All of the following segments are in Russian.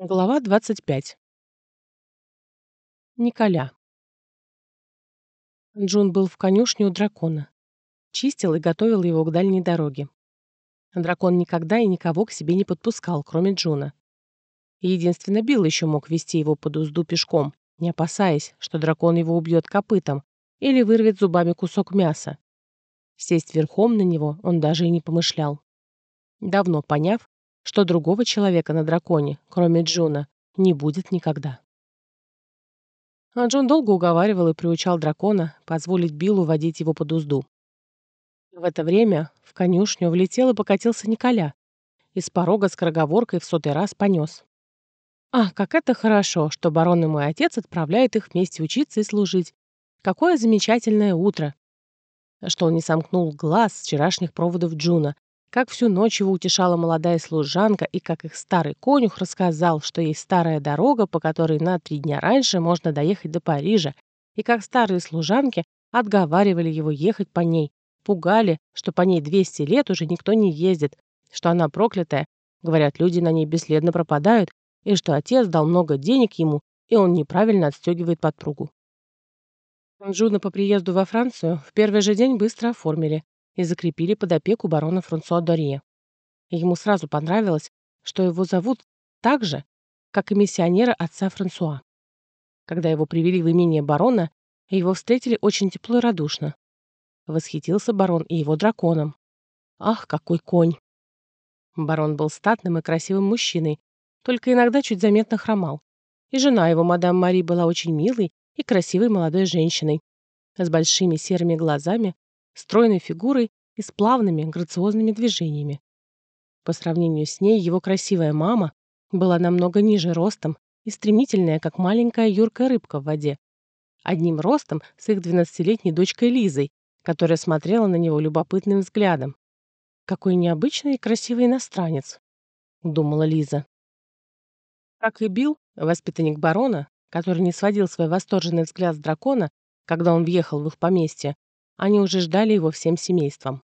Глава 25. Николя. Джун был в конюшне у дракона. Чистил и готовил его к дальней дороге. Дракон никогда и никого к себе не подпускал, кроме Джуна. Единственно Билл еще мог вести его под узду пешком, не опасаясь, что дракон его убьет копытом или вырвет зубами кусок мяса. Сесть верхом на него он даже и не помышлял. Давно поняв, что другого человека на драконе, кроме Джуна, не будет никогда. А Джун долго уговаривал и приучал дракона позволить Биллу водить его под узду. В это время в конюшню влетел и покатился Николя. И с порога скороговоркой в сотый раз понес. «Ах, как это хорошо, что барон и мой отец отправляют их вместе учиться и служить. Какое замечательное утро!» Что он не сомкнул глаз с вчерашних проводов Джуна, как всю ночь его утешала молодая служанка, и как их старый конюх рассказал, что есть старая дорога, по которой на три дня раньше можно доехать до Парижа, и как старые служанки отговаривали его ехать по ней, пугали, что по ней 200 лет уже никто не ездит, что она проклятая, говорят, люди на ней бесследно пропадают, и что отец дал много денег ему, и он неправильно отстегивает подпругу. Джуна по приезду во Францию в первый же день быстро оформили, и закрепили под опеку барона Франсуа Дорье. Ему сразу понравилось, что его зовут так же, как и миссионера отца Франсуа. Когда его привели в имение барона, его встретили очень тепло и радушно. Восхитился барон и его драконом. Ах, какой конь! Барон был статным и красивым мужчиной, только иногда чуть заметно хромал. И жена его, мадам Мари, была очень милой и красивой молодой женщиной, с большими серыми глазами, стройной фигурой и с плавными, грациозными движениями. По сравнению с ней его красивая мама была намного ниже ростом и стремительная, как маленькая юркая рыбка в воде. Одним ростом с их двенадцатилетней дочкой Лизой, которая смотрела на него любопытным взглядом. «Какой необычный и красивый иностранец», — думала Лиза. Как и Билл, воспитанник барона, который не сводил свой восторженный взгляд с дракона, когда он въехал в их поместье, они уже ждали его всем семейством.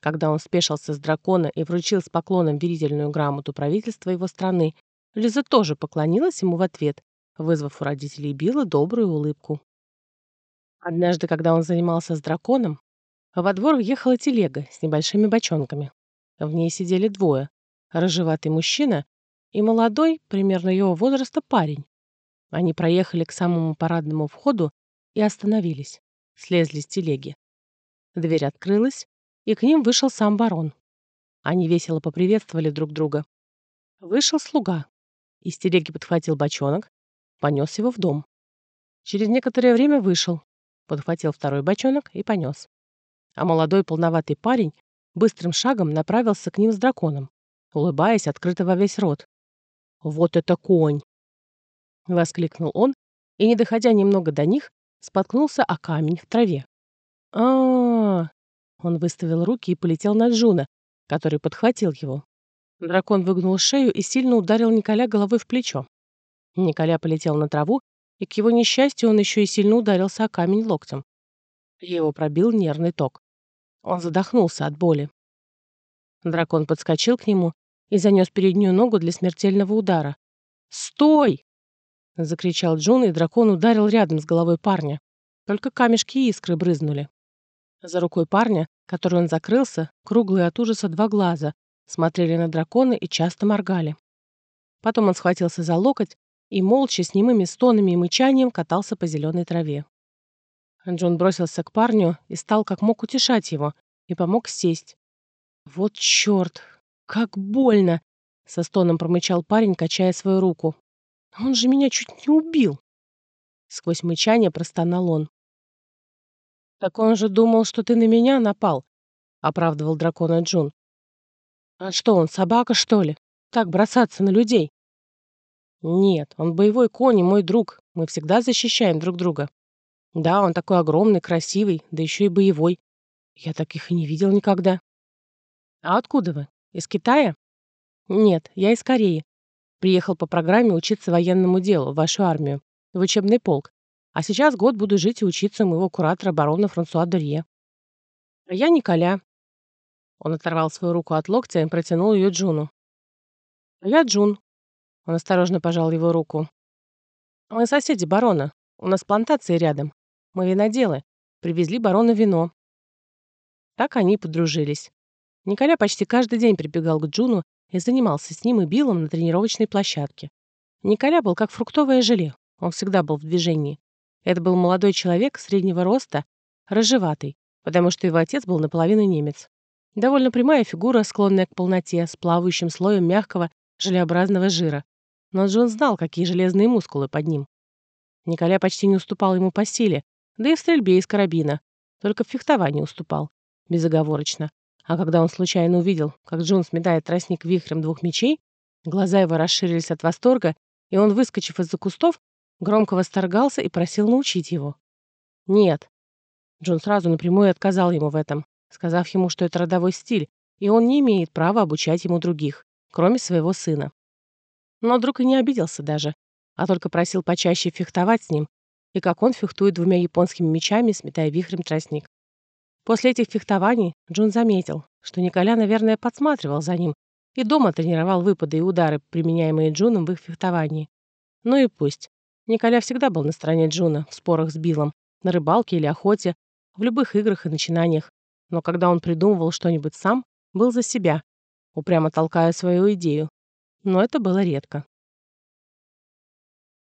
Когда он спешился с дракона и вручил с поклоном верительную грамоту правительства его страны, Лиза тоже поклонилась ему в ответ, вызвав у родителей Билла добрую улыбку. Однажды, когда он занимался с драконом, во двор въехала телега с небольшими бочонками. В ней сидели двое — рыжеватый мужчина и молодой, примерно его возраста, парень. Они проехали к самому парадному входу и остановились, слезли с телеги. Дверь открылась, и к ним вышел сам барон. Они весело поприветствовали друг друга. Вышел слуга. Из телеги подхватил бочонок, понес его в дом. Через некоторое время вышел, подхватил второй бочонок и понес. А молодой полноватый парень быстрым шагом направился к ним с драконом, улыбаясь открыто во весь рот. «Вот это конь!» — воскликнул он, и, не доходя немного до них, споткнулся о камень в траве а, Он выставил руки и полетел на Джуна, который подхватил его. Дракон выгнул шею и сильно ударил Николя головой в плечо. Николя полетел на траву, и к его несчастью он еще и сильно ударился о камень локтем. Его пробил нервный ток. Он задохнулся от боли. Дракон подскочил к нему и занес переднюю ногу для смертельного удара. «Стой!» — закричал Джун, и дракон ударил рядом с головой парня. Только камешки и искры брызнули. За рукой парня, который он закрылся, круглые от ужаса два глаза, смотрели на дракона и часто моргали. Потом он схватился за локоть и молча с немыми стонами и мычанием катался по зеленой траве. Джон бросился к парню и стал как мог утешать его и помог сесть. «Вот черт! Как больно!» — со стоном промычал парень, качая свою руку. «Он же меня чуть не убил!» Сквозь мычание простонал он. «Так он же думал, что ты на меня напал», — оправдывал дракона Джун. «А что, он собака, что ли? Так бросаться на людей?» «Нет, он боевой конь и мой друг. Мы всегда защищаем друг друга. Да, он такой огромный, красивый, да еще и боевой. Я таких и не видел никогда». «А откуда вы? Из Китая?» «Нет, я из Кореи. Приехал по программе учиться военному делу в вашу армию, в учебный полк. А сейчас год буду жить и учиться у моего куратора барона Франсуа Дерье. А я Николя. Он оторвал свою руку от локтя и протянул ее Джуну. А я Джун. Он осторожно пожал его руку. «Мы соседи барона. У нас плантации рядом. Мы виноделы. Привезли барону вино». Так они и подружились. Николя почти каждый день прибегал к Джуну и занимался с ним и Биллом на тренировочной площадке. Николя был как фруктовое желе. Он всегда был в движении. Это был молодой человек среднего роста, рыжеватый, потому что его отец был наполовину немец. Довольно прямая фигура, склонная к полноте, с плавающим слоем мягкого, желеобразного жира. Но Джон знал, какие железные мускулы под ним. Николя почти не уступал ему по силе, да и в стрельбе из карабина. Только в фехтовании уступал. Безоговорочно. А когда он случайно увидел, как Джон сметает тростник вихрем двух мечей, глаза его расширились от восторга, и он, выскочив из-за кустов, громко восторгался и просил научить его. «Нет». Джон сразу напрямую отказал ему в этом, сказав ему, что это родовой стиль, и он не имеет права обучать ему других, кроме своего сына. Но друг и не обиделся даже, а только просил почаще фехтовать с ним, и как он фехтует двумя японскими мечами, сметая вихрем тростник. После этих фехтований Джон заметил, что Николя, наверное, подсматривал за ним и дома тренировал выпады и удары, применяемые Джуном в их фехтовании. Ну и пусть. Николя всегда был на стороне Джуна в спорах с Биллом, на рыбалке или охоте, в любых играх и начинаниях. Но когда он придумывал что-нибудь сам, был за себя, упрямо толкая свою идею. Но это было редко.